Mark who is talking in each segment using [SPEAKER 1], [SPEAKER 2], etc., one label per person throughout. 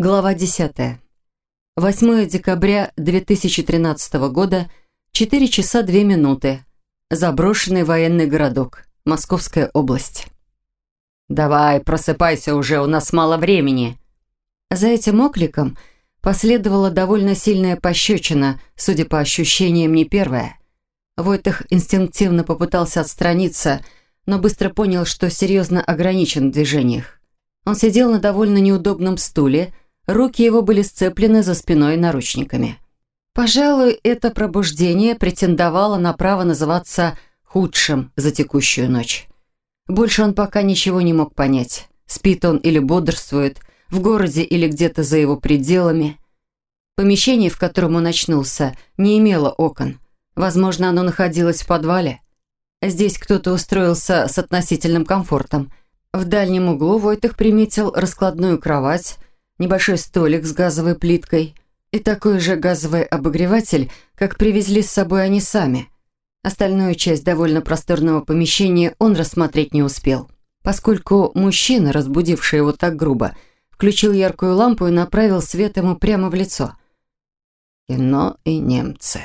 [SPEAKER 1] Глава 10. 8 декабря 2013 года, 4 часа 2 минуты. Заброшенный военный городок. Московская область.
[SPEAKER 2] «Давай, просыпайся уже, у нас мало времени».
[SPEAKER 1] За этим окликом последовала довольно сильная пощечина, судя по ощущениям, не первая. Войтых инстинктивно попытался отстраниться, но быстро понял, что серьезно ограничен в движениях. Он сидел на довольно неудобном стуле, Руки его были сцеплены за спиной наручниками. Пожалуй, это пробуждение претендовало на право называться худшим за текущую ночь. Больше он пока ничего не мог понять. Спит он или бодрствует, в городе или где-то за его пределами. Помещение, в котором он очнулся, не имело окон. Возможно, оно находилось в подвале. Здесь кто-то устроился с относительным комфортом. В дальнем углу Войтых приметил раскладную кровать, небольшой столик с газовой плиткой и такой же газовый обогреватель, как привезли с собой они сами. Остальную часть довольно просторного помещения он рассмотреть не успел, поскольку мужчина, разбудивший его так грубо, включил яркую лампу и направил свет ему прямо в лицо. «Кино и немцы».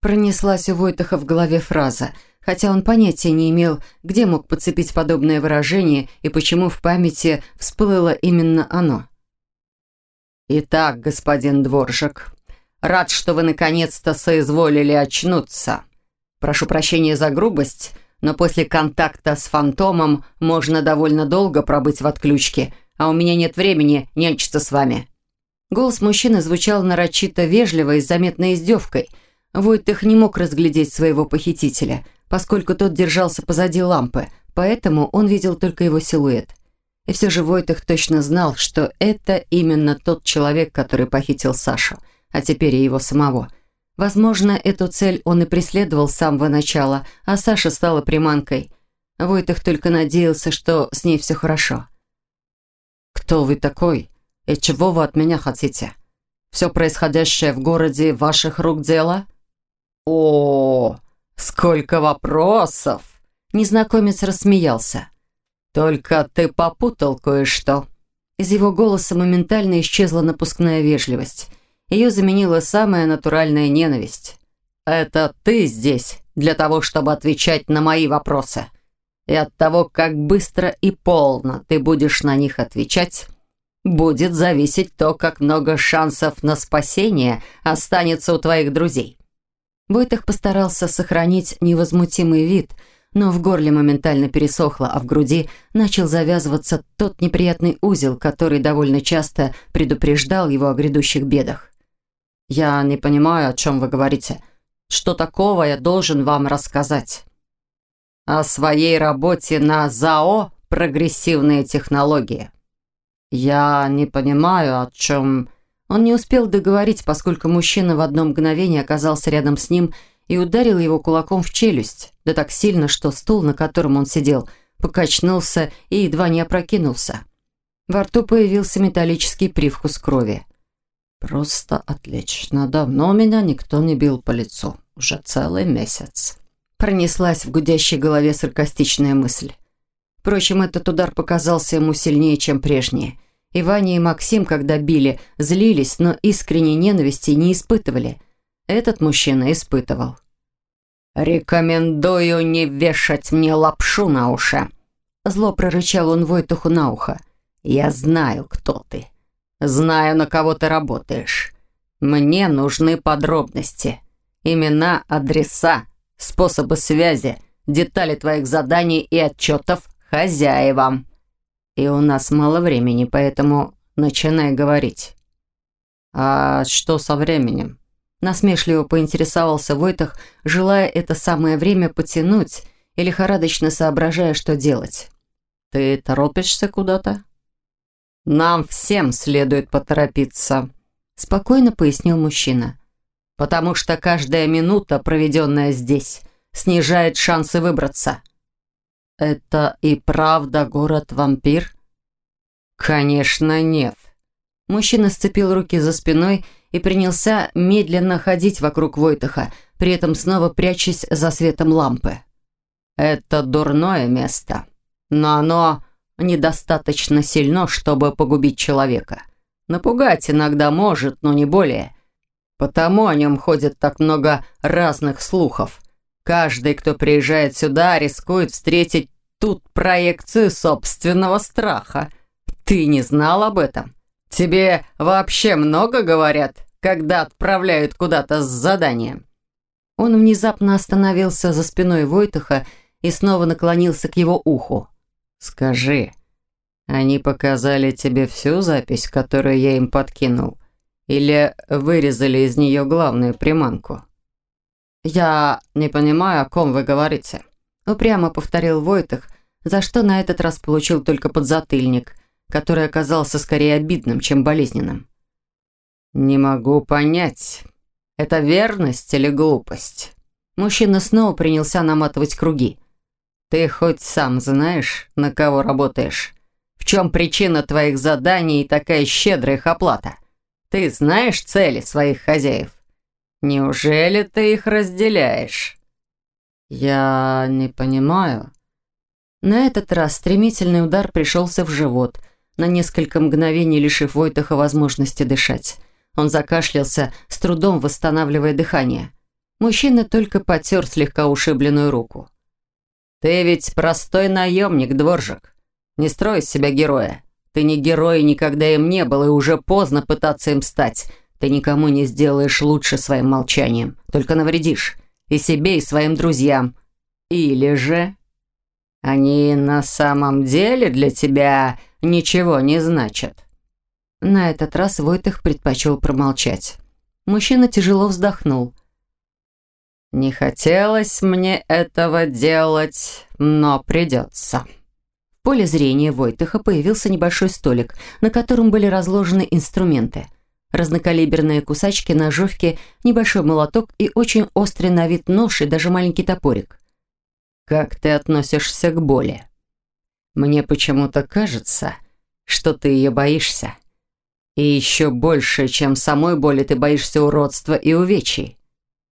[SPEAKER 1] Пронеслась у Войтаха в голове фраза, хотя он понятия не имел, где мог подцепить подобное выражение и почему в памяти всплыло именно оно.
[SPEAKER 2] «Итак, господин Дворжик, рад, что вы наконец-то соизволили очнуться. Прошу прощения за грубость, но после контакта с фантомом можно довольно долго пробыть в отключке, а у меня нет времени нянчиться с вами».
[SPEAKER 1] Голос мужчины звучал нарочито вежливо и с заметной издевкой. Войтых не мог разглядеть своего похитителя, поскольку тот держался позади лампы, поэтому он видел только его силуэт. И все же Войтых точно знал, что это именно тот человек, который похитил Сашу, а теперь и его самого. Возможно, эту цель он и преследовал с самого начала, а Саша стала приманкой. Войтых только надеялся, что с ней все хорошо.
[SPEAKER 2] «Кто вы такой? И чего вы от меня хотите? Все происходящее в городе ваших рук дело?» «О, сколько вопросов!»
[SPEAKER 1] Незнакомец рассмеялся.
[SPEAKER 2] «Только ты попутал кое-что».
[SPEAKER 1] Из его голоса моментально исчезла напускная вежливость. Ее заменила самая натуральная ненависть.
[SPEAKER 2] «Это ты здесь для того, чтобы отвечать на мои вопросы. И от того, как быстро и полно ты будешь на них отвечать, будет зависеть то, как много шансов на спасение останется у твоих друзей».
[SPEAKER 1] Бойтах постарался сохранить невозмутимый вид – но в горле моментально пересохло, а в груди начал завязываться тот неприятный узел, который довольно часто предупреждал его о грядущих бедах.
[SPEAKER 2] «Я не понимаю, о чем вы говорите. Что такого я должен вам рассказать?» «О своей работе на ЗАО «Прогрессивные технологии». «Я не понимаю, о чем...»
[SPEAKER 1] Он не успел договорить, поскольку мужчина в одно мгновение оказался рядом с ним ударил его кулаком в челюсть, да так сильно, что стул, на котором он сидел, покачнулся и едва не опрокинулся. Во рту появился металлический привкус крови.
[SPEAKER 2] «Просто отлично. Давно меня никто не бил по лицу. Уже целый месяц».
[SPEAKER 1] Пронеслась в гудящей голове саркастичная мысль. Впрочем, этот удар показался ему сильнее, чем прежние. И Ваня и Максим, когда били, злились, но искренней ненависти не испытывали – этот мужчина испытывал.
[SPEAKER 2] «Рекомендую не вешать мне лапшу на уши»,
[SPEAKER 1] Зло прорычал он Войтуху на ухо.
[SPEAKER 2] «Я знаю, кто ты. Знаю, на кого ты работаешь. Мне нужны подробности. Имена, адреса, способы связи, детали твоих заданий и отчетов хозяевам. И у нас мало времени, поэтому начинай говорить». «А что со временем?»
[SPEAKER 1] Насмешливо поинтересовался Войтах, желая это самое время потянуть и лихорадочно соображая, что делать.
[SPEAKER 2] «Ты торопишься куда-то?» «Нам всем следует поторопиться», — спокойно пояснил мужчина. «Потому что каждая минута, проведенная здесь, снижает шансы выбраться». «Это и правда город-вампир?» «Конечно, нет».
[SPEAKER 1] Мужчина сцепил руки за спиной и принялся медленно ходить вокруг Войтаха, при этом снова прячась за светом лампы.
[SPEAKER 2] «Это дурное место, но оно недостаточно сильно, чтобы погубить человека. Напугать иногда может, но не более. Потому о нем ходит так много разных слухов. Каждый, кто приезжает сюда, рискует встретить тут проекцию собственного страха. Ты не знал об этом? Тебе вообще много говорят, когда отправляют куда-то с заданием?»
[SPEAKER 1] Он внезапно остановился за спиной Войтаха и снова наклонился к его уху.
[SPEAKER 2] «Скажи, они показали тебе всю запись, которую я им подкинул? Или вырезали из нее главную приманку?»
[SPEAKER 1] «Я не понимаю, о ком вы говорите», — упрямо повторил Войтах, за что на этот раз получил только подзатыльник, который оказался скорее обидным, чем болезненным.
[SPEAKER 2] «Не могу понять, это верность или глупость?»
[SPEAKER 1] Мужчина снова принялся наматывать круги.
[SPEAKER 2] «Ты хоть сам знаешь, на кого работаешь? В чем причина твоих заданий и такая щедрая их оплата? Ты знаешь цели своих хозяев? Неужели ты их разделяешь?»
[SPEAKER 1] «Я не понимаю». На этот раз стремительный удар пришелся в живот, на несколько мгновений лишив Войтаха возможности дышать. Он закашлялся, с трудом восстанавливая дыхание. Мужчина только потер слегка ушибленную руку.
[SPEAKER 2] «Ты ведь простой наемник, дворжик. Не строй из себя героя. Ты не герой никогда им не был, и уже поздно пытаться им стать. Ты никому не сделаешь лучше своим молчанием, только навредишь. И себе, и своим друзьям. Или же... Они на самом деле для тебя ничего не значат».
[SPEAKER 1] На этот раз Войтых предпочел промолчать. Мужчина тяжело вздохнул.
[SPEAKER 2] «Не хотелось мне этого делать, но придется».
[SPEAKER 1] В поле зрения Войтыха появился небольшой столик, на котором были разложены инструменты. Разнокалиберные кусачки, ножовки, небольшой молоток и очень острый на вид нож и даже маленький топорик.
[SPEAKER 2] «Как ты относишься к боли?» «Мне почему-то кажется, что ты ее боишься». И еще больше, чем самой боли, ты боишься уродства и увечий.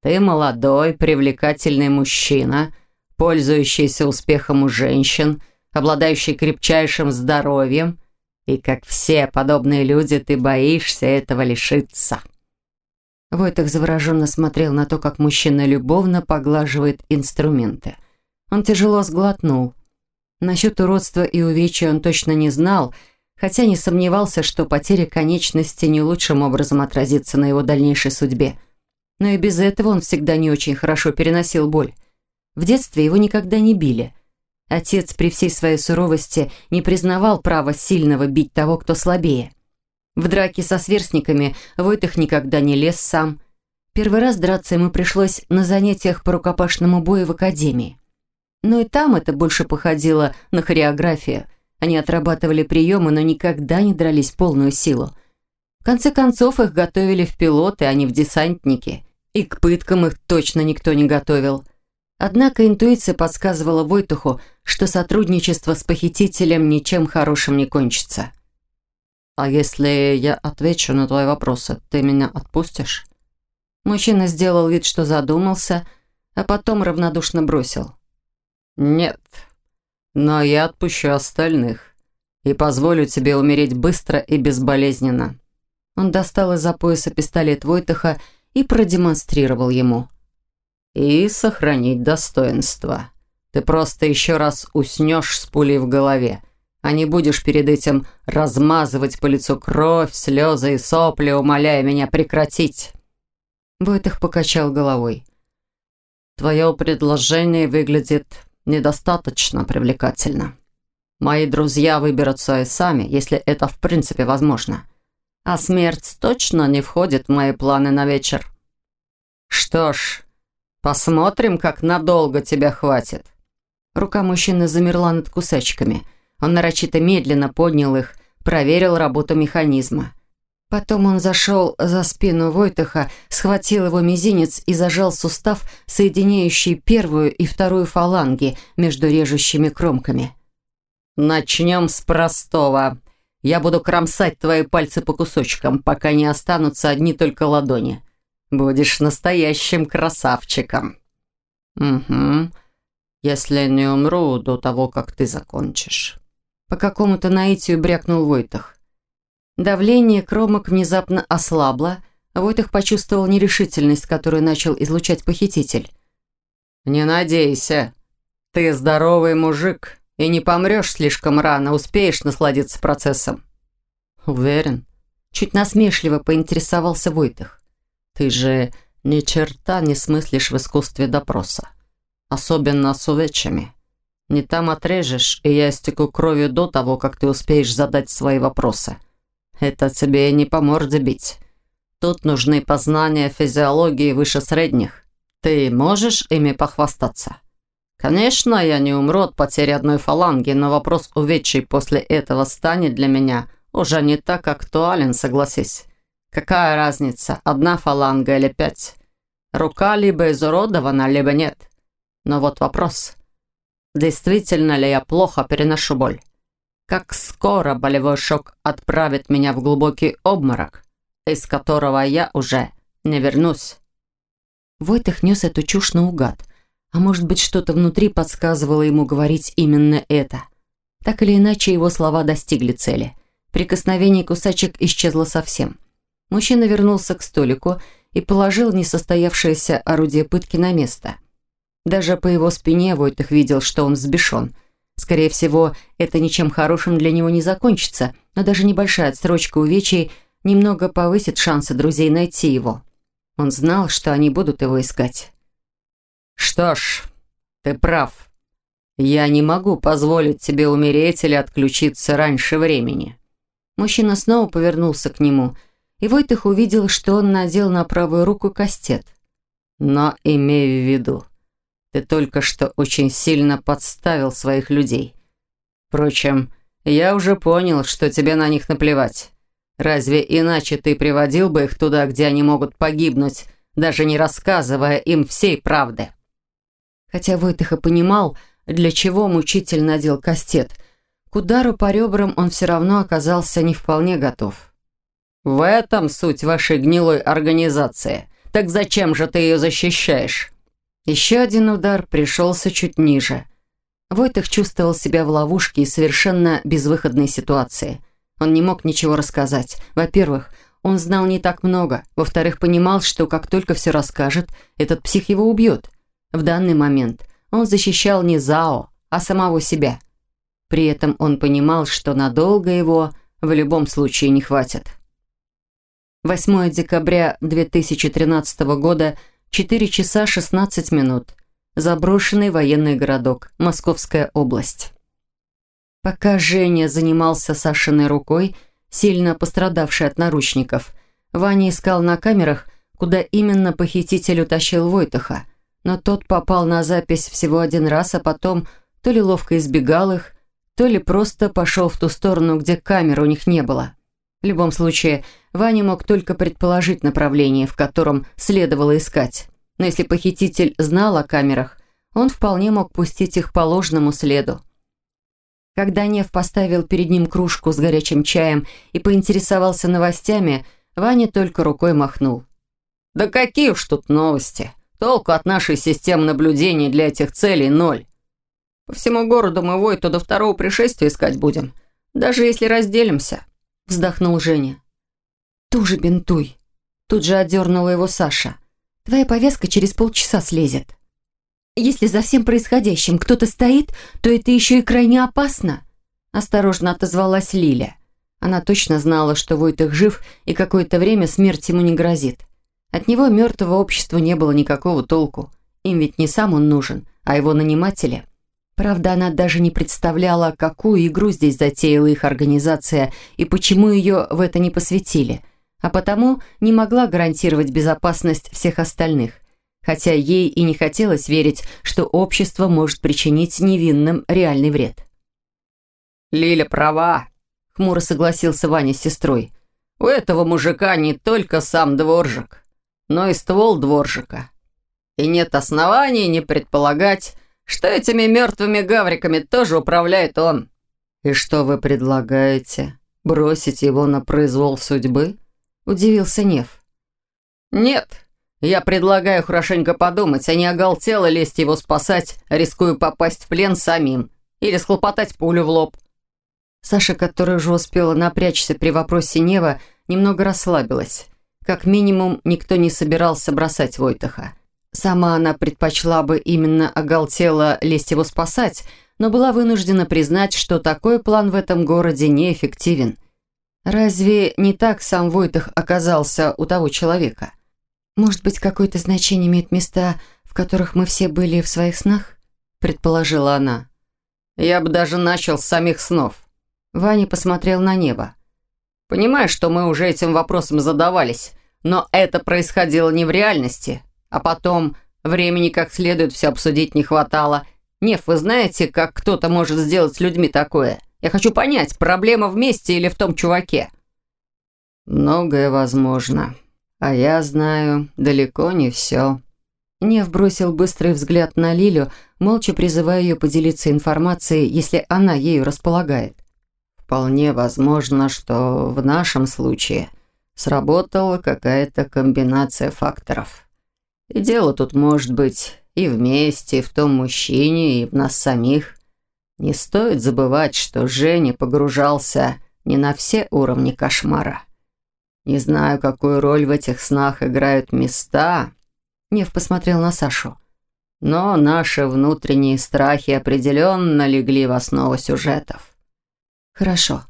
[SPEAKER 2] Ты молодой, привлекательный мужчина, пользующийся успехом у женщин, обладающий крепчайшим здоровьем, и, как все подобные люди, ты боишься этого лишиться».
[SPEAKER 1] Войтах завороженно смотрел на то, как мужчина любовно поглаживает инструменты. Он тяжело сглотнул. Насчет уродства и увечья он точно не знал – хотя не сомневался, что потеря конечности не лучшим образом отразится на его дальнейшей судьбе. Но и без этого он всегда не очень хорошо переносил боль. В детстве его никогда не били. Отец при всей своей суровости не признавал права сильного бить того, кто слабее. В драке со сверстниками Войтых никогда не лез сам. Первый раз драться ему пришлось на занятиях по рукопашному бою в академии. Но и там это больше походило на хореографию – они отрабатывали приемы, но никогда не дрались полную силу. В конце концов, их готовили в пилоты, а не в десантники. И к пыткам их точно никто не готовил. Однако интуиция подсказывала Войтуху, что сотрудничество с похитителем ничем хорошим не кончится. «А если я отвечу на твои вопросы, ты меня отпустишь?» Мужчина сделал вид, что задумался, а потом равнодушно бросил.
[SPEAKER 2] «Нет, но я отпущу остальных и позволю тебе умереть быстро и безболезненно».
[SPEAKER 1] Он достал из-за пояса пистолет Войтаха и продемонстрировал ему.
[SPEAKER 2] «И сохранить достоинство. Ты просто еще раз уснешь с пулей в голове, а не будешь перед этим размазывать по лицу кровь, слезы и сопли, умоляя меня прекратить».
[SPEAKER 1] Войтах покачал головой.
[SPEAKER 2] «Твое предложение выглядит недостаточно привлекательно. Мои друзья выберутся и сами, если это в принципе возможно. А смерть точно не входит в мои планы на вечер. Что ж, посмотрим, как надолго тебя хватит.
[SPEAKER 1] Рука мужчины замерла над кусачками. Он нарочито медленно поднял их, проверил работу механизма. Потом он зашел за спину Войтаха, схватил его мизинец и зажал сустав, соединяющий первую и вторую фаланги между режущими кромками.
[SPEAKER 2] «Начнем с простого. Я буду кромсать твои пальцы по кусочкам, пока не останутся одни только ладони. Будешь настоящим красавчиком».
[SPEAKER 1] «Угу. Если не умру до того, как ты закончишь». По какому-то наитию брякнул Войтах. Давление кромок внезапно ослабло, Войтых почувствовал нерешительность, которую начал излучать похититель.
[SPEAKER 2] «Не надейся. Ты здоровый мужик и не помрешь слишком рано, успеешь насладиться процессом».
[SPEAKER 1] «Уверен?» Чуть насмешливо поинтересовался Войтых. «Ты же ни черта не смыслишь в искусстве допроса. Особенно с увечами. Не там отрежешь, и я истеку кровью до того, как ты успеешь задать свои вопросы. Это тебе не по морде бить. Тут нужны познания физиологии выше средних. Ты можешь ими похвастаться? Конечно, я не умру от потери одной фаланги, но вопрос увечий после этого станет для меня уже не так актуален, согласись. Какая разница, одна фаланга или пять? Рука либо изуродована, либо нет. Но вот вопрос. Действительно ли я плохо переношу боль? Как скоро болевой шок отправит меня в глубокий обморок, из которого я уже не вернусь? Войтых нес эту чушь наугад. А может быть, что-то внутри подсказывало ему говорить именно это. Так или иначе, его слова достигли цели. Прикосновение кусачек исчезло совсем. Мужчина вернулся к столику и положил несостоявшееся орудие пытки на место. Даже по его спине Войтых видел, что он взбешен. Скорее всего, это ничем хорошим для него не закончится, но даже небольшая отсрочка увечий немного повысит шансы друзей найти его. Он знал, что они будут его искать.
[SPEAKER 2] «Что ж, ты прав. Я не могу позволить тебе умереть или отключиться раньше времени».
[SPEAKER 1] Мужчина снова повернулся к нему, и Войтых увидел, что он надел на правую руку кастет.
[SPEAKER 2] «Но имей в виду, ты только что очень сильно подставил своих людей. Впрочем, я уже понял, что тебе на них наплевать. Разве иначе ты приводил бы их туда, где они могут погибнуть, даже не рассказывая им всей правды?»
[SPEAKER 1] Хотя Войтых и понимал, для чего мучитель надел кастет, к удару по ребрам он все равно оказался не вполне готов.
[SPEAKER 2] «В этом суть вашей гнилой организации. Так зачем же ты ее защищаешь?»
[SPEAKER 1] Еще один удар пришелся чуть ниже. Войтых чувствовал себя в ловушке и совершенно безвыходной ситуации – он не мог ничего рассказать. Во-первых, он знал не так много. Во-вторых, понимал, что как только все расскажет, этот псих его убьет. В данный момент он защищал не Зао, а самого себя. При этом он понимал, что надолго его в любом случае не хватит. 8 декабря 2013 года, 4 часа 16 минут. Заброшенный военный городок, Московская область. Пока Женя занимался Сашиной рукой, сильно пострадавшей от наручников, Ваня искал на камерах, куда именно похититель утащил Войтаха. Но тот попал на запись всего один раз, а потом то ли ловко избегал их, то ли просто пошел в ту сторону, где камер у них не было. В любом случае, Ваня мог только предположить направление, в котором следовало искать. Но если похититель знал о камерах, он вполне мог пустить их по ложному следу. Когда Нев поставил перед ним кружку с горячим чаем и поинтересовался новостями, Ваня только рукой махнул.
[SPEAKER 2] «Да какие уж тут новости! Толку от нашей системы наблюдения для этих целей ноль. По всему городу мы Войту до второго пришествия искать будем, даже если разделимся», — вздохнул Женя.
[SPEAKER 1] «Туже бинтуй!» Тут же отдернула его Саша. «Твоя повязка через полчаса слезет». Если за всем происходящим кто-то стоит, то это еще и крайне опасно», – осторожно отозвалась Лиля. Она точно знала, что Войтых жив и какое-то время смерть ему не грозит. От него мертвого общества не было никакого толку. Им ведь не сам он нужен, а его наниматели. Правда, она даже не представляла, какую игру здесь затеяла их организация и почему ее в это не посвятили, а потому не могла гарантировать безопасность всех остальных хотя ей и не хотелось верить, что общество может причинить невинным реальный вред.
[SPEAKER 2] «Лиля права», — хмуро согласился Ваня с сестрой. «У этого мужика не только сам дворжик, но и ствол дворжика. И нет оснований не предполагать, что этими мертвыми гавриками тоже управляет он».
[SPEAKER 1] «И что вы предлагаете? Бросить его на произвол судьбы?» – удивился Нев.
[SPEAKER 2] «Нет, я предлагаю хорошенько подумать, а не оголтело лезть его спасать, рискуя попасть в плен самим или схлопотать пулю в лоб.
[SPEAKER 1] Саша, которая уже успела напрячься при вопросе Нева, немного расслабилась. Как минимум, никто не собирался бросать Войтаха. Сама она предпочла бы именно оголтело лезть его спасать, но была вынуждена признать, что такой план в этом городе неэффективен. Разве не так сам Войтах оказался у того человека? Может быть, какое-то значение имеют места, в которых мы все были в своих снах? Предположила она.
[SPEAKER 2] Я бы даже начал с самих снов.
[SPEAKER 1] Ваня посмотрел на небо.
[SPEAKER 2] Понимаешь, что мы уже этим вопросом задавались, но это происходило не в реальности, а потом времени как следует все обсудить не хватало. Нев, вы знаете, как кто-то может сделать с людьми такое? Я хочу понять, проблема в месте или в том чуваке?»
[SPEAKER 1] «Многое возможно. А я знаю далеко не все». Нев бросил быстрый взгляд на Лилю, молча призывая ее поделиться информацией, если она ею располагает. «Вполне возможно, что в нашем случае сработала какая-то комбинация факторов». И дело тут может быть и вместе, и в том мужчине, и в нас самих. Не стоит забывать, что Женя погружался не на все уровни кошмара. Не знаю, какую роль в этих снах играют места. Нев посмотрел на Сашу. Но наши внутренние страхи определенно легли в основу сюжетов. Хорошо.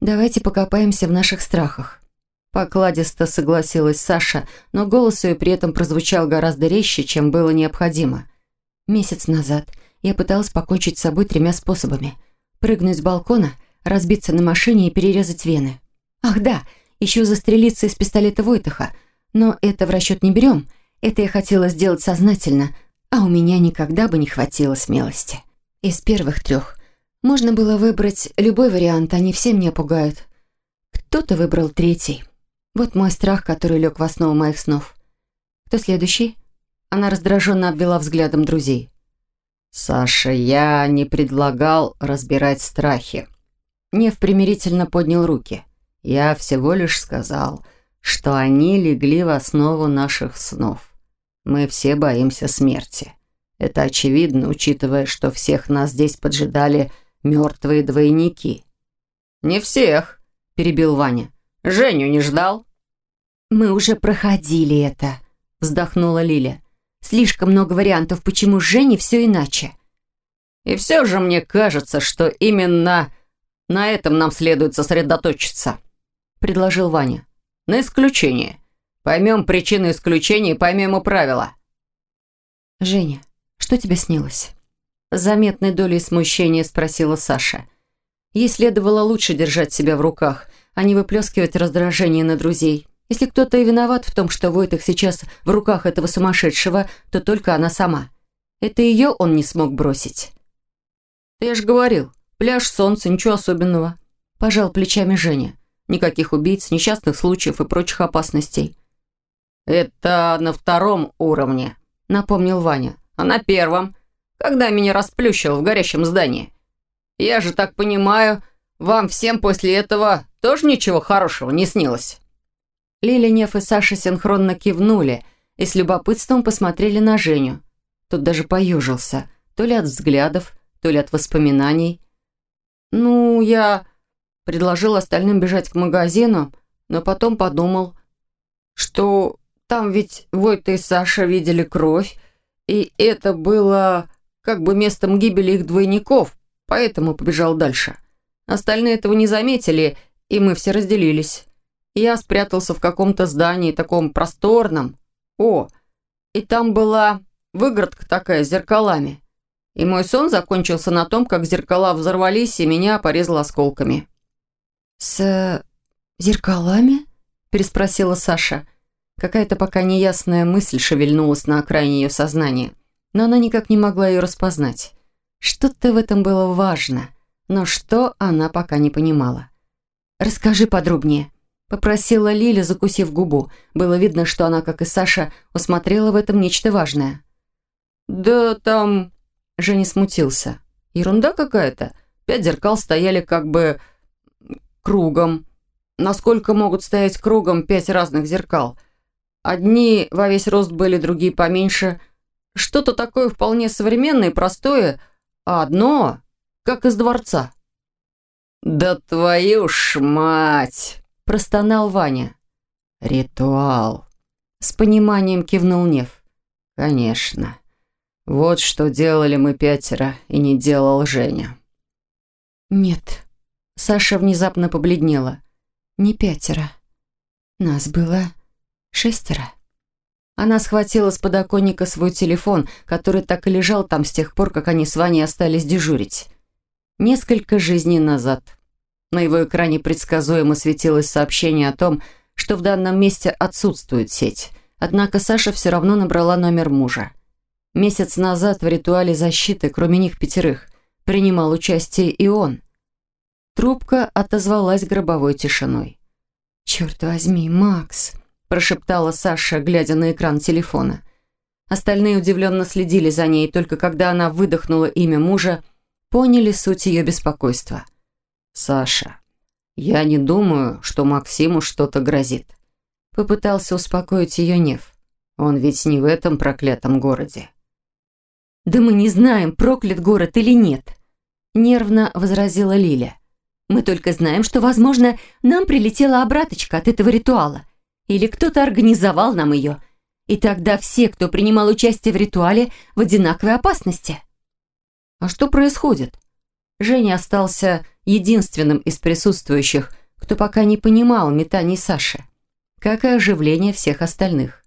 [SPEAKER 1] Давайте покопаемся в наших страхах. Покладисто согласилась Саша, но голос ее при этом прозвучал гораздо резче, чем было необходимо. Месяц назад я пыталась покончить с собой тремя способами. Прыгнуть с балкона, разбиться на машине и перерезать вены. Ах да, еще застрелиться из пистолета Войтаха. Но это в расчет не берем. Это я хотела сделать сознательно, а у меня никогда бы не хватило смелости. Из первых трех можно было выбрать любой вариант, они все меня пугают. Кто-то выбрал третий. Вот мой страх, который лег в основу моих снов. Кто следующий? Она раздраженно обвела взглядом друзей. «Саша, я не предлагал разбирать страхи». Нев примирительно поднял руки. «Я всего лишь сказал, что они легли в основу наших снов. Мы все боимся смерти. Это очевидно, учитывая, что всех нас здесь поджидали мертвые двойники».
[SPEAKER 2] «Не всех», – перебил Ваня. «Женю не ждал?»
[SPEAKER 1] «Мы уже проходили это», — вздохнула Лиля. «Слишком много вариантов, почему с Женей все иначе».
[SPEAKER 2] «И все же мне кажется, что именно на этом нам следует сосредоточиться», — предложил Ваня. «На исключение. Поймем причину исключения и поймем и правила».
[SPEAKER 1] «Женя, что тебе снилось?» Заметной долей смущения спросила Саша. Ей следовало лучше держать себя в руках, а не выплескивать раздражение на друзей. Если кто-то и виноват в том, что Войтых сейчас в руках этого сумасшедшего, то только она сама. Это ее он не смог бросить.
[SPEAKER 2] «Я же говорил, пляж, солнце, ничего особенного», – пожал плечами Женя. «Никаких убийц, несчастных случаев и прочих опасностей». «Это на втором уровне», – напомнил Ваня. «А на первом, когда меня расплющило в горящем здании. Я же так понимаю, вам всем после этого тоже ничего хорошего не снилось?»
[SPEAKER 1] Лиля, Нев и Саша синхронно кивнули и с любопытством посмотрели на Женю. Тот даже поюжился, то ли от взглядов, то ли от воспоминаний. «Ну, я...» предложил остальным бежать к магазину, но потом подумал, что там ведь Войта и Саша видели кровь, и это было как бы местом гибели их двойников, поэтому побежал дальше. Остальные этого не заметили, и мы все разделились. Я спрятался в каком-то здании, таком просторном. О, и там была выгородка такая с зеркалами. И мой сон закончился на том, как зеркала взорвались, и меня порезало осколками. «С зеркалами?» – переспросила Саша. Какая-то пока неясная мысль шевельнулась на окраине ее сознания, но она никак не могла ее распознать. Что-то в этом было важно, но что она пока не понимала. «Расскажи подробнее», Попросила Лиля, закусив губу. Было видно, что она, как и Саша, усмотрела в этом нечто важное.
[SPEAKER 2] «Да там...» Женя смутился. «Ерунда какая-то. Пять зеркал стояли как бы... кругом. Насколько могут стоять кругом пять разных зеркал? Одни во весь рост были, другие поменьше. Что-то такое вполне современное и простое, а одно как из дворца». «Да твою ж мать!» – простонал Ваня. «Ритуал!» – с пониманием кивнул Нев. «Конечно. Вот что делали мы пятеро, и не делал Женя».
[SPEAKER 1] «Нет». Саша внезапно побледнела. «Не пятеро. Нас было шестеро». Она схватила с подоконника свой телефон, который так и лежал там с тех пор, как они с Ваней остались дежурить. Несколько жизней назад. На его экране предсказуемо светилось сообщение о том, что в данном месте отсутствует сеть. Однако Саша все равно набрала номер мужа. Месяц назад в ритуале защиты, кроме них пятерых, принимал участие и он. Трубка отозвалась гробовой тишиной. «Черт возьми, Макс!» – прошептала Саша, глядя на экран телефона. Остальные удивленно следили за ней, только когда она выдохнула имя мужа, поняли суть ее беспокойства.
[SPEAKER 2] «Саша, я не думаю, что Максиму что-то грозит», – попытался успокоить ее Нев. «Он ведь не в этом проклятом городе».
[SPEAKER 1] «Да мы не знаем, проклят город или нет», – нервно возразила Лиля. «Мы только знаем, что, возможно, нам прилетела обраточка от этого ритуала – или кто-то организовал нам ее. И тогда все, кто принимал участие в ритуале, в одинаковой опасности. А что происходит? Женя остался единственным из присутствующих, кто пока не понимал метаний Саши, как и оживление всех остальных.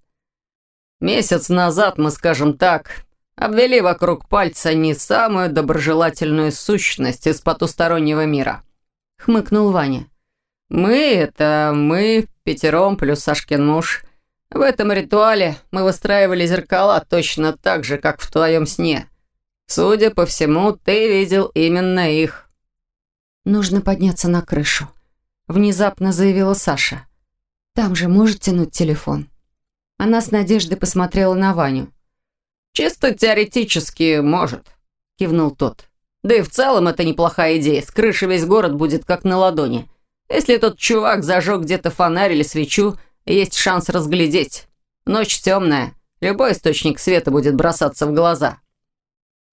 [SPEAKER 2] «Месяц назад, мы скажем так, обвели вокруг пальца не самую доброжелательную сущность из потустороннего мира», — хмыкнул Ваня. «Мы — это мы пятером плюс Сашкин муж. В этом ритуале мы выстраивали зеркала точно так же, как в твоем сне. Судя по всему, ты видел именно их».
[SPEAKER 1] «Нужно подняться на крышу», — внезапно заявила Саша. «Там же может тянуть телефон». Она с надеждой посмотрела на Ваню.
[SPEAKER 2] «Чисто теоретически может», — кивнул тот. «Да и в целом это неплохая идея. С крыши весь город будет как на ладони. Если тот чувак зажег где-то фонарь или свечу, есть шанс разглядеть. Ночь темная, любой источник света будет бросаться в глаза.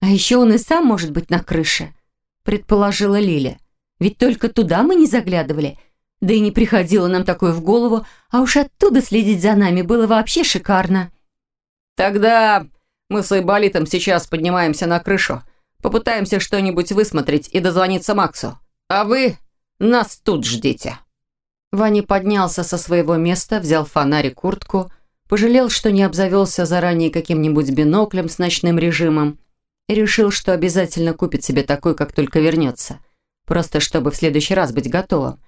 [SPEAKER 1] «А еще он и сам может быть на крыше», — предположила Лиля. «Ведь только туда мы не заглядывали. Да и не приходило нам такое в голову, а уж оттуда следить за нами было вообще шикарно».
[SPEAKER 2] «Тогда мы с Айболитом сейчас поднимаемся на крышу, попытаемся что-нибудь высмотреть и дозвониться Максу. А вы нас тут ждите».
[SPEAKER 1] Ваня поднялся со своего места, взял фонарь и куртку, пожалел, что не обзавелся заранее каким-нибудь биноклем с ночным режимом и решил, что обязательно купит себе такой, как только вернется. Просто чтобы в следующий раз быть готовым.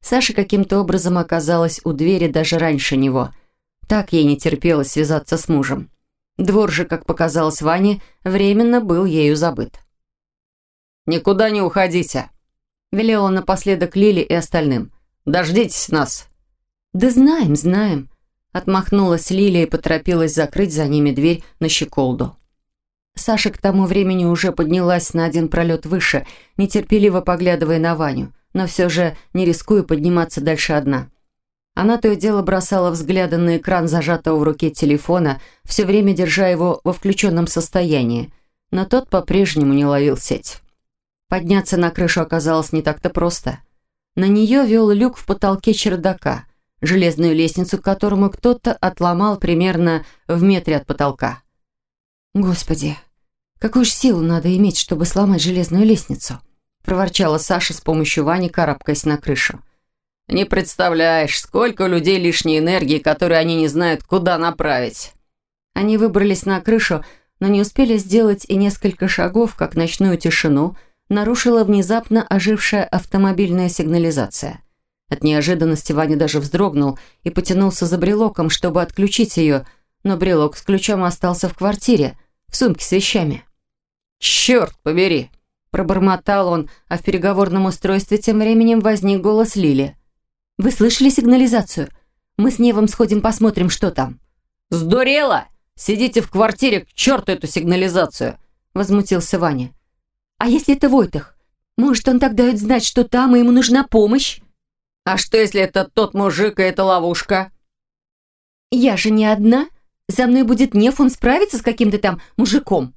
[SPEAKER 1] Саша каким-то образом оказалась у двери даже раньше него. Так ей не терпелось связаться с мужем. Двор же, как показалось Ване, временно был ею забыт.
[SPEAKER 2] «Никуда не уходите»,
[SPEAKER 1] Велела напоследок Лили и остальным.
[SPEAKER 2] «Дождитесь нас!»
[SPEAKER 1] «Да знаем, знаем!» Отмахнулась Лилия и поторопилась закрыть за ними дверь на щеколду. Саша к тому времени уже поднялась на один пролет выше, нетерпеливо поглядывая на Ваню, но все же не рискуя подниматься дальше одна. Она то и дело бросала взгляды на экран зажатого в руке телефона, все время держа его во включенном состоянии, но тот по-прежнему не ловил сеть. Подняться на крышу оказалось не так-то просто. На нее вел люк в потолке чердака, железную лестницу, к которому кто-то отломал примерно в метре от потолка. «Господи, какую ж силу надо иметь, чтобы сломать железную лестницу?» проворчала Саша с помощью Вани, карабкаясь на крышу.
[SPEAKER 2] «Не представляешь, сколько у людей лишней энергии, которую они не знают, куда направить».
[SPEAKER 1] Они выбрались на крышу, но не успели сделать и несколько шагов, как ночную тишину – нарушила внезапно ожившая автомобильная сигнализация. От неожиданности Ваня даже вздрогнул и потянулся за брелоком, чтобы отключить ее, но брелок с ключом остался в квартире, в сумке с вещами.
[SPEAKER 2] «Черт побери!» – пробормотал он, а в переговорном устройстве тем временем возник голос Лили.
[SPEAKER 1] «Вы слышали сигнализацию? Мы с Невом сходим посмотрим, что там».
[SPEAKER 2] «Сдурела! Сидите в квартире, к черту эту сигнализацию!» – возмутился Ваня.
[SPEAKER 1] А если это Войтах? Может, он так дает знать, что там, и ему нужна помощь?
[SPEAKER 2] А что, если это тот мужик, и это ловушка?
[SPEAKER 1] Я же не одна. За мной будет Неф, он справится с каким-то там мужиком.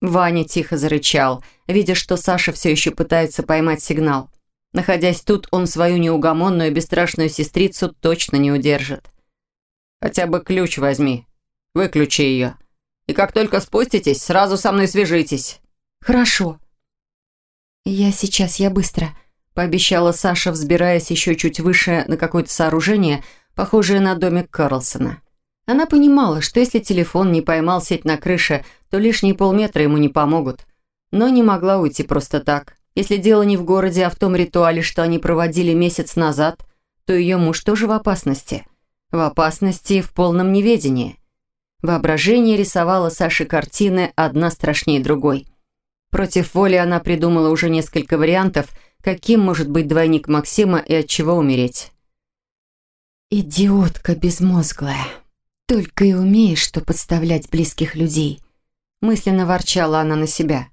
[SPEAKER 2] Ваня тихо зарычал, видя, что Саша все еще пытается поймать сигнал.
[SPEAKER 1] Находясь тут, он свою неугомонную бесстрашную сестрицу точно не удержит.
[SPEAKER 2] «Хотя бы ключ возьми. Выключи ее. И как только спуститесь, сразу со мной свяжитесь».
[SPEAKER 1] «Хорошо». «Я сейчас, я быстро», — пообещала Саша, взбираясь еще чуть выше на какое-то сооружение, похожее на домик Карлсона. Она понимала, что если телефон не поймал сеть на крыше, то лишние полметра ему не помогут. Но не могла уйти просто так. Если дело не в городе, а в том ритуале, что они проводили месяц назад, то ее муж тоже в опасности. В опасности и в полном неведении. Воображение рисовало Саше картины, одна страшнее другой. Против воли она придумала уже несколько вариантов, каким может быть двойник Максима и от чего умереть. «Идиотка безмозглая. Только и умеешь, что подставлять близких людей», мысленно ворчала она на себя.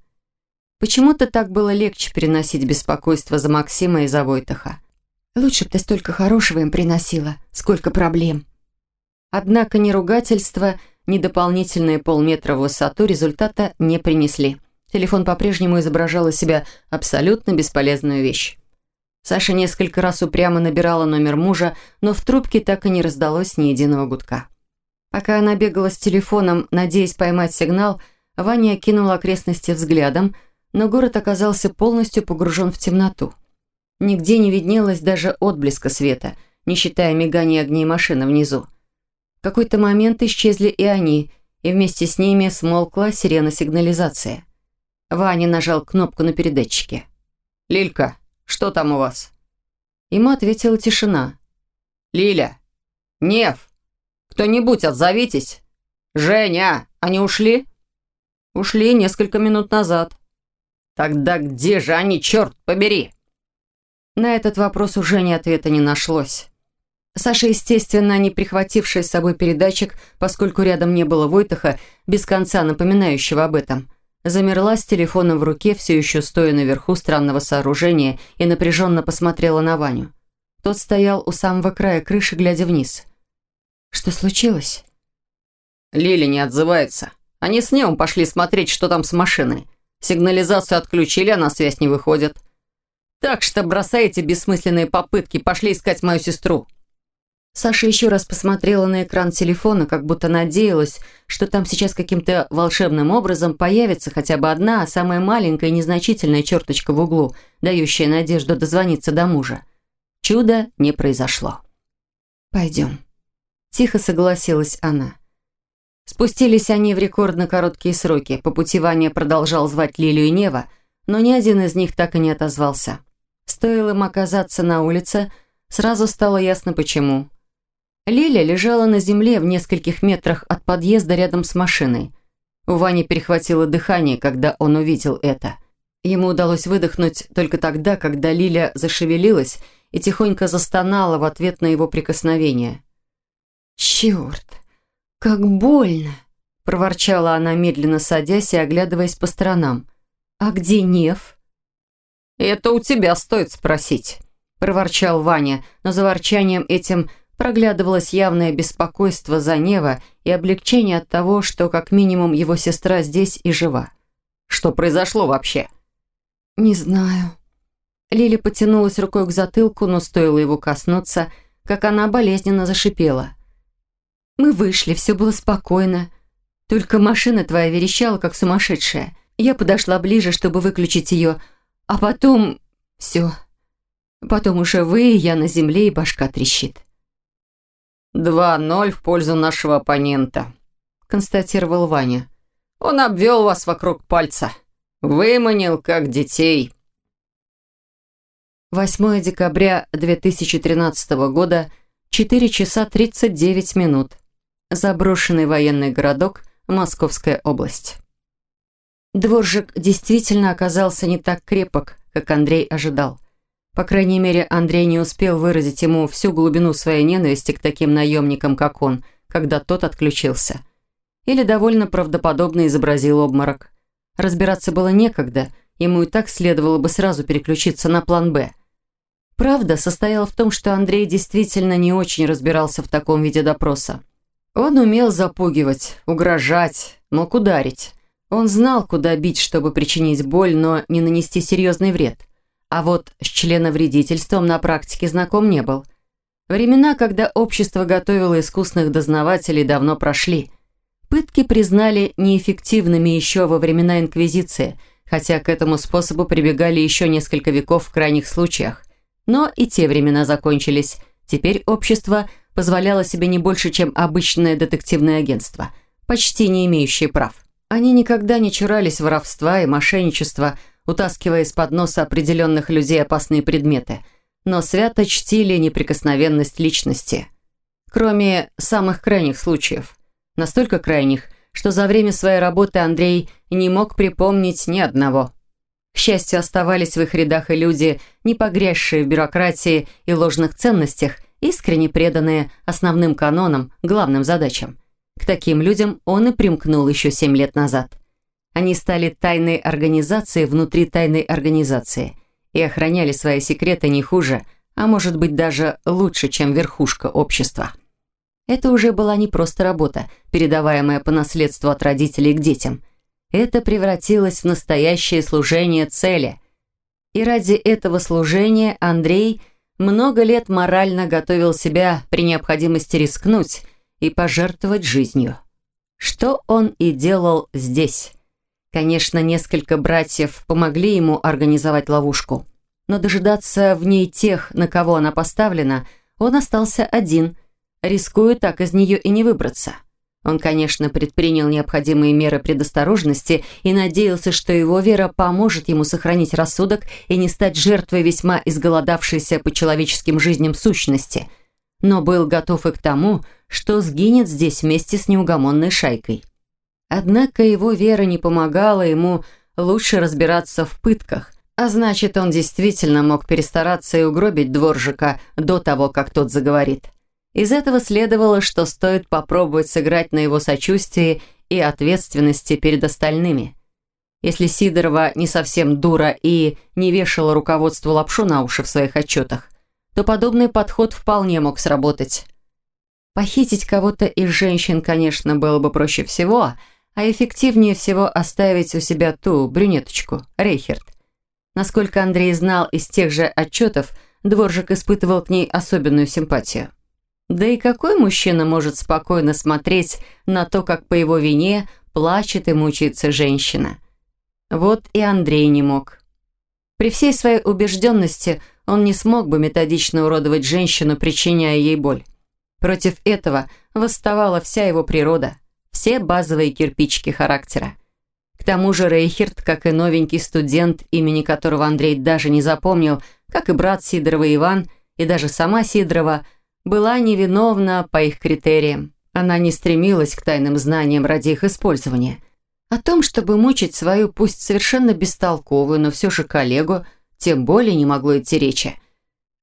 [SPEAKER 1] Почему-то так было легче переносить беспокойство за Максима и за Войтаха. Лучше бы ты столько хорошего им приносила, сколько проблем. Однако ни ругательства, ни дополнительные полметра в высоту результата не принесли. Телефон по-прежнему изображал из себя абсолютно бесполезную вещь. Саша несколько раз упрямо набирала номер мужа, но в трубке так и не раздалось ни единого гудка. Пока она бегала с телефоном, надеясь поймать сигнал, Ваня окинула окрестности взглядом, но город оказался полностью погружен в темноту. Нигде не виднелось даже отблеска света, не считая мигания огней машины внизу. В какой-то момент исчезли и они, и вместе с ними смолкла сирена сигнализации. Ваня нажал кнопку на передатчике.
[SPEAKER 2] «Лилька, что там у вас?»
[SPEAKER 1] Ему ответила тишина.
[SPEAKER 2] «Лиля! Нев! Кто-нибудь отзовитесь! Женя, они ушли?»
[SPEAKER 1] «Ушли несколько минут назад».
[SPEAKER 2] «Тогда где же они, черт побери?»
[SPEAKER 1] На этот вопрос уже ни ответа не нашлось. Саша, естественно, не прихватившая с собой передатчик, поскольку рядом не было Войтаха, без конца напоминающего об этом, замерла с телефоном в руке, все еще стоя наверху странного сооружения, и напряженно посмотрела на Ваню. Тот стоял у самого края крыши, глядя вниз. «Что случилось?»
[SPEAKER 2] «Лили не отзывается. Они с Неом пошли смотреть, что там с машиной. Сигнализацию отключили, а на связь не выходит. Так что бросайте бессмысленные попытки, пошли искать мою сестру».
[SPEAKER 1] Саша еще раз посмотрела на экран телефона, как будто надеялась, что там сейчас каким-то волшебным образом появится хотя бы одна, самая маленькая незначительная черточка в углу, дающая надежду дозвониться до мужа. Чудо не произошло. «Пойдем», – тихо согласилась она. Спустились они в рекордно короткие сроки. По пути Ваня продолжал звать Лилию и Нева, но ни один из них так и не отозвался. Стоило им оказаться на улице, сразу стало ясно почему – Лиля лежала на земле в нескольких метрах от подъезда рядом с машиной. У Вани перехватило дыхание, когда он увидел это. Ему удалось выдохнуть только тогда, когда Лиля зашевелилась и тихонько застонала в ответ на его прикосновение. «Черт, как больно!» – проворчала она, медленно садясь и оглядываясь по сторонам. «А где Нев?»
[SPEAKER 2] «Это у тебя стоит спросить», – проворчал Ваня, но за ворчанием этим – проглядывалось явное беспокойство за Нева и облегчение от того, что как минимум его сестра здесь и жива. Что произошло вообще?
[SPEAKER 1] Не знаю. Лили потянулась рукой к затылку, но стоило его коснуться, как она болезненно зашипела. Мы вышли, все было спокойно. Только машина твоя верещала, как сумасшедшая. Я подошла ближе, чтобы выключить ее, а потом... все. Потом уже вы, я на земле, и башка трещит.
[SPEAKER 2] «Два ноль в пользу нашего оппонента», — констатировал Ваня. «Он обвел вас вокруг пальца. Выманил, как детей».
[SPEAKER 1] 8 декабря 2013 года, 4 часа 39 минут. Заброшенный военный городок, Московская область. Дворжик действительно оказался не так крепок, как Андрей ожидал. По крайней мере, Андрей не успел выразить ему всю глубину своей ненависти к таким наемникам, как он, когда тот отключился. Или довольно правдоподобно изобразил обморок. Разбираться было некогда, ему и так следовало бы сразу переключиться на план «Б». Правда состояла в том, что Андрей действительно не очень разбирался в таком виде допроса. Он умел запугивать, угрожать, мог ударить. Он знал, куда бить, чтобы причинить боль, но не нанести серьезный вред. а вот с членовредительством на практике знаком не был. Времена, когда общество готовило искусных дознавателей, давно прошли. Пытки признали неэффективными еще во времена Инквизиции, хотя к этому способу прибегали еще несколько веков в крайних случаях. Но и те времена закончились. Теперь общество позволяло себе не больше, чем обычное детективное агентство, почти не имеющее прав. Они никогда не чурались воровства и мошенничества, утаскивая из-под носа определенных людей опасные предметы, но свято чтили неприкосновенность личности. Кроме самых крайних случаев. Настолько крайних, что за время своей работы Андрей не мог припомнить ни одного. К счастью, оставались в их рядах и люди, не погрязшие в бюрократии и ложных ценностях, искренне преданные основным канонам, главным задачам. К таким людям он и примкнул еще семь лет назад. Они стали тайной организацией внутри тайной организации и охраняли свои секреты не хуже, а может быть даже лучше, чем верхушка общества. Это уже была не просто работа, передаваемая по наследству от родителей к детям. Это превратилось в настоящее служение цели. И ради этого служения Андрей много лет морально готовил себя при необходимости рискнуть и пожертвовать жизнью. Что он и делал здесь. Конечно, несколько братьев помогли ему организовать ловушку, но дожидаться в ней тех, на кого она поставлена, он остался один, рискуя так из нее и не выбраться. Он, конечно, предпринял необходимые меры предосторожности и надеялся, что его вера поможет ему сохранить рассудок и не стать жертвой весьма изголодавшейся по человеческим жизням сущности, но был готов и к тому, что сгинет здесь вместе с неугомонной шайкой. Однако его вера не помогала ему лучше разбираться в пытках, а значит, он действительно мог перестараться и угробить дворжика до того, как тот заговорит. Из этого следовало, что стоит попробовать сыграть на его сочувствии и ответственности перед остальными. Если Сидорова не совсем дура и не вешала руководству лапшу на уши в своих отчетах, то подобный подход вполне мог сработать. Похитить кого-то из женщин, конечно, было бы проще всего – а эффективнее всего оставить у себя ту брюнеточку, Рейхерт. Насколько Андрей знал из тех же отчетов, Дворжик испытывал к ней особенную симпатию. Да и какой мужчина может спокойно смотреть на то, как по его вине плачет и мучается женщина? Вот и Андрей не мог. При всей своей убежденности он не смог бы методично уродовать женщину, причиняя ей боль. Против этого восставала вся его природа – все базовые кирпичики характера. К тому же Рейхерт, как и новенький студент, имени которого Андрей даже не запомнил, как и брат Сидорова Иван, и даже сама Сидорова, была невиновна по их критериям. Она не стремилась к тайным знаниям ради их использования. О том, чтобы мучить свою, пусть совершенно бестолковую, но все же коллегу, тем более не могло идти речи.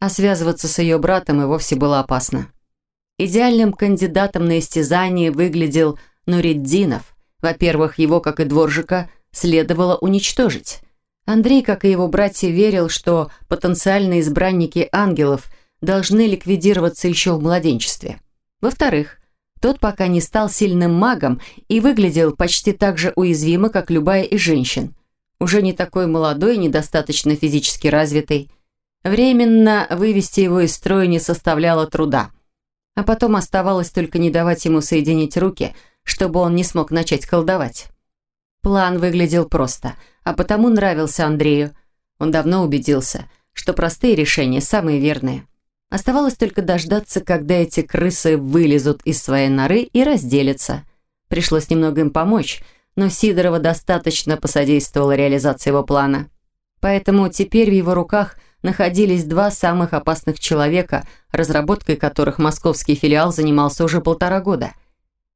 [SPEAKER 1] А связываться с ее братом и вовсе было опасно. Идеальным кандидатом на истязание выглядел Нуриддинов. Во-первых, его, как и Дворжика, следовало уничтожить. Андрей, как и его братья, верил, что потенциальные избранники ангелов должны ликвидироваться еще в младенчестве. Во-вторых, тот пока не стал сильным магом и выглядел почти так же уязвимо, как любая из женщин. Уже не такой молодой, недостаточно физически развитый. Временно вывести его из строя не составляло труда. А потом оставалось только не давать ему соединить руки – чтобы он не смог начать колдовать. План выглядел просто, а потому нравился Андрею. Он давно убедился, что простые решения самые верные. Оставалось только дождаться, когда эти крысы вылезут из своей норы и разделятся. Пришлось немного им помочь, но Сидорова достаточно посодействовала реализации его плана. Поэтому теперь в его руках находились два самых опасных человека, разработкой которых московский филиал занимался уже полтора года –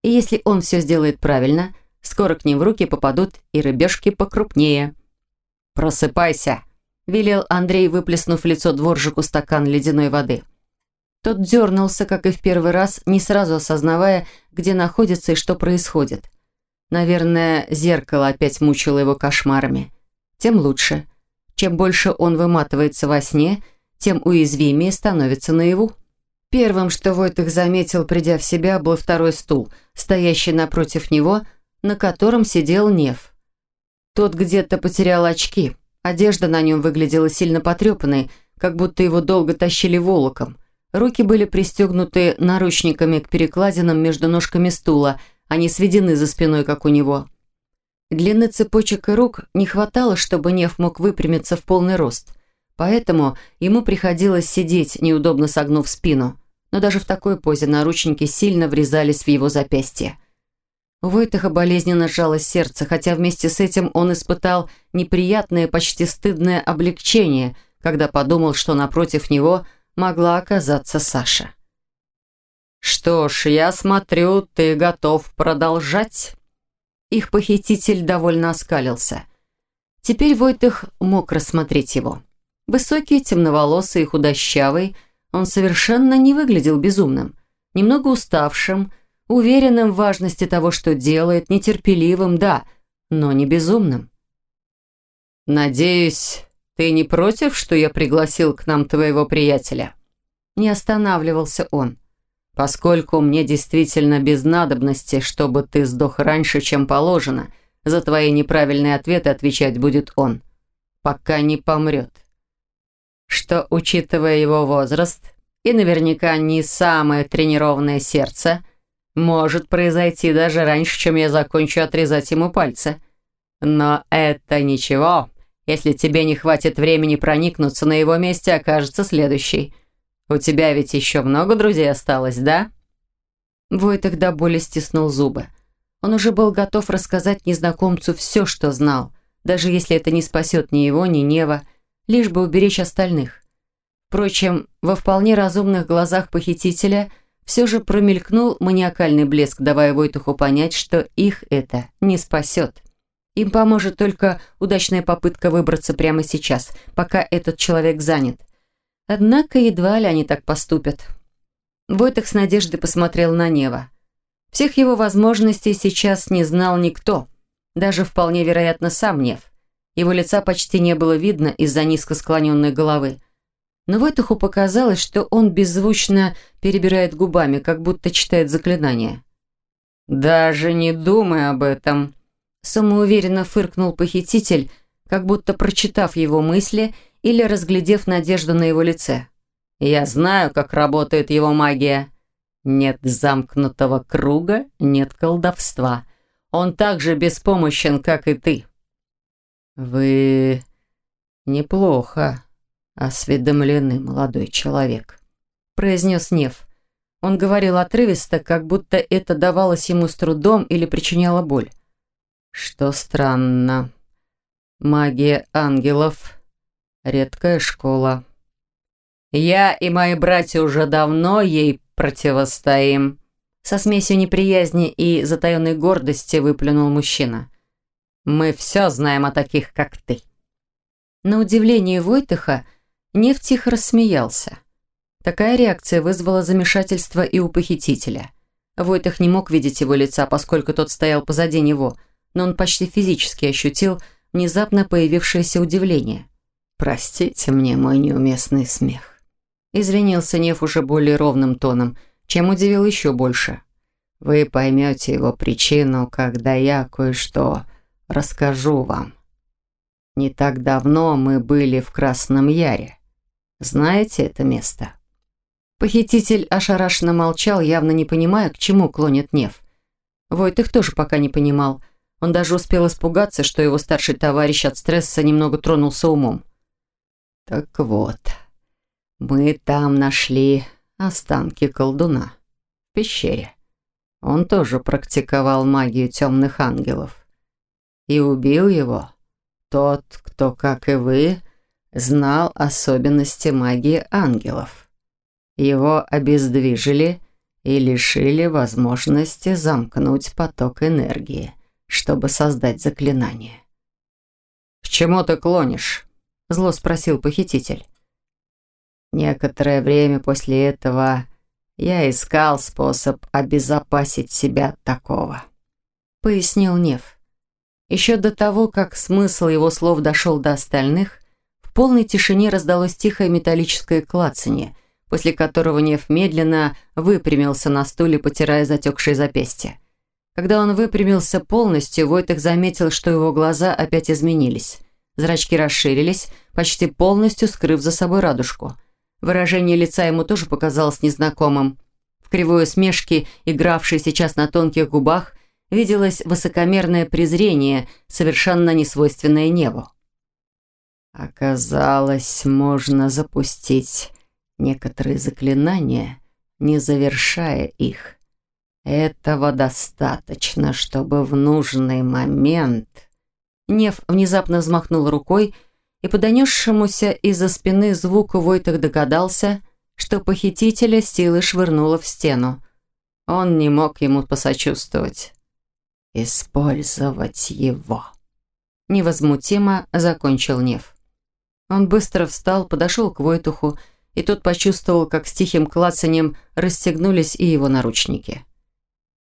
[SPEAKER 1] и если он все сделает правильно, скоро к ним в руки попадут и рыбешки покрупнее. «Просыпайся!» – велел Андрей, выплеснув лицо дворжику стакан ледяной воды. Тот дернулся, как и в первый раз, не сразу осознавая, где находится и что происходит. Наверное, зеркало опять мучило его кошмарами. Тем лучше. Чем больше он выматывается во сне, тем уязвимее становится наяву. Первым, что Войтых заметил, придя в себя, был второй стул, стоящий напротив него, на котором сидел Нев. Тот где-то потерял очки, Одежда на нем выглядела сильно потрепанной, как будто его долго тащили волоком. Руки были пристегнуты наручниками к перекладинам между ножками стула, они сведены за спиной, как у него. Длины цепочек и рук не хватало, чтобы Нев мог выпрямиться в полный рост. Поэтому ему приходилось сидеть, неудобно согнув спину. Но даже в такой позе наручники сильно врезались в его запястье. У Войтаха болезненно сжалось сердце, хотя вместе с этим он испытал неприятное, почти стыдное облегчение, когда подумал, что напротив него могла оказаться Саша. «Что ж, я смотрю, ты готов продолжать?» Их похититель довольно оскалился. Теперь Войтых мог рассмотреть его. Высокий, темноволосый и худощавый, он совершенно не выглядел безумным. Немного уставшим, уверенным в важности того, что делает, нетерпеливым, да, но не безумным. «Надеюсь, ты не против, что я пригласил к нам твоего приятеля?» Не останавливался он поскольку мне действительно без надобности, чтобы ты сдох раньше, чем положено. За твои неправильные ответы отвечать будет он, пока не помрет. Что, учитывая его возраст и наверняка не самое тренированное сердце, может произойти даже раньше, чем я закончу отрезать ему пальцы. Но это ничего, если тебе не хватит времени проникнуться, на его месте окажется следующий – «У тебя ведь еще много друзей осталось, да?» Войтых до боли стиснул зубы. Он уже был готов рассказать незнакомцу все, что знал, даже если это не спасет ни его, ни Нева, лишь бы уберечь остальных. Впрочем, во вполне разумных глазах похитителя все же промелькнул маниакальный блеск, давая Войтуху понять, что их это не спасет. Им поможет только удачная попытка выбраться прямо сейчас, пока этот человек занят. Однако едва ли они так поступят. Войтах с надеждой посмотрел на Нева. Всех его возможностей сейчас не знал никто. Даже вполне вероятно сам Нев. Его лица почти не было видно из-за низко склоненной головы. Но Войтаху показалось, что он беззвучно перебирает губами, как будто читает заклинание. «Даже не думай об этом», – самоуверенно фыркнул похититель, как будто прочитав его мысли – или разглядев надежду на его лице. «Я знаю, как работает его магия. Нет замкнутого круга, нет колдовства. Он так же беспомощен, как и ты». «Вы неплохо осведомлены, молодой человек», – произнес Нев. Он говорил отрывисто, как будто это давалось ему с трудом или причиняло боль. «Что странно. Магия ангелов Редкая школа. Я и мои братья уже давно ей противостоим. Со смесью неприязни и затаенной гордости выплюнул мужчина. Мы все знаем о таких, как ты. На удивление Войтыха Нев тихо рассмеялся. Такая реакция вызвала замешательство и у похитителя. Войтых не мог видеть его лица, поскольку тот стоял позади него, но он почти физически ощутил внезапно появившееся удивление. «Простите мне мой неуместный смех». Извинился Нев уже более ровным тоном, чем удивил еще больше. «Вы поймете его причину, когда я кое-что расскажу вам. Не так давно мы были в Красном Яре. Знаете это место?» Похититель ошарашенно молчал, явно не понимая, к чему клонит Нев. Войтых тоже пока не понимал. Он даже успел испугаться, что его старший товарищ от стресса немного тронулся умом. Так вот, мы там нашли останки колдуна в пещере. Он тоже практиковал магию темных ангелов. И убил его тот, кто, как и вы, знал особенности магии ангелов. Его обездвижили и лишили возможности замкнуть поток энергии, чтобы создать заклинание. «К чему ты клонишь?» Зло спросил похититель. Некоторое время после этого я искал способ обезопасить себя от такого. Пояснил Нев. Еще до того, как смысл его слов дошел до остальных, в полной тишине раздалось тихое металлическое клацанье, после которого Нев медленно выпрямился на стуле, потирая затекшие запястья. Когда он выпрямился полностью, Войтых заметил, что его глаза опять изменились. Зрачки расширились, почти полностью скрыв за собой радужку. Выражение лица ему тоже показалось незнакомым. В кривой усмешке, игравшей сейчас на тонких губах, виделось высокомерное презрение, совершенно несвойственное Неву.
[SPEAKER 2] Оказалось, можно запустить некоторые заклинания, не завершая их. Этого достаточно, чтобы в нужный момент...
[SPEAKER 1] Нев внезапно взмахнул рукой, и по донесшемуся из-за спины звуку Войтах догадался, что похитителя силы швырнуло в стену. Он не мог ему посочувствовать.
[SPEAKER 2] «Использовать его», —
[SPEAKER 1] невозмутимо закончил Нев. Он быстро встал, подошел к Войтуху, и тот почувствовал, как с тихим клацанием расстегнулись и его наручники.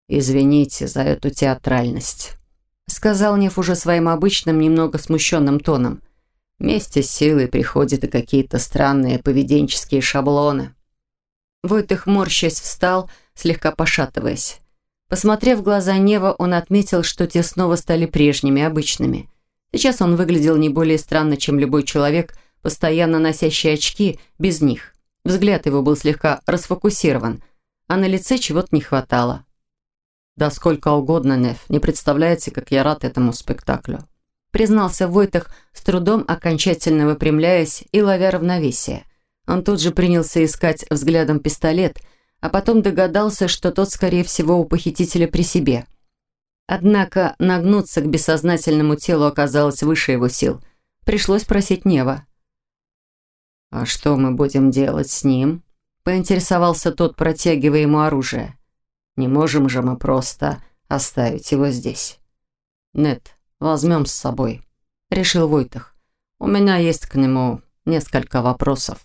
[SPEAKER 2] «Извините за эту театральность», — сказал Нев уже своим обычным, немного смущенным тоном. «Вместе с силой приходят и какие-то странные поведенческие шаблоны».
[SPEAKER 1] Войтых, морщась, встал, слегка пошатываясь. Посмотрев в глаза Нева, он отметил, что те снова стали прежними, обычными. Сейчас он выглядел не более странно, чем любой человек, постоянно носящий очки, без них. Взгляд его был слегка расфокусирован, а на лице чего-то не хватало.
[SPEAKER 2] «Да сколько угодно, Нев, не представляете, как я рад этому спектаклю»,
[SPEAKER 1] признался Войтах, с трудом окончательно выпрямляясь и ловя равновесие. Он тут же принялся искать взглядом пистолет, а потом догадался, что тот, скорее всего, у похитителя при себе. Однако нагнуться к бессознательному телу оказалось выше его сил. Пришлось просить Нева.
[SPEAKER 2] «А что мы будем делать с ним?» поинтересовался тот, протягивая ему оружие. Не можем же мы просто оставить его здесь. Нет, возьмем с собой, решил Войтах. У меня есть к нему несколько вопросов.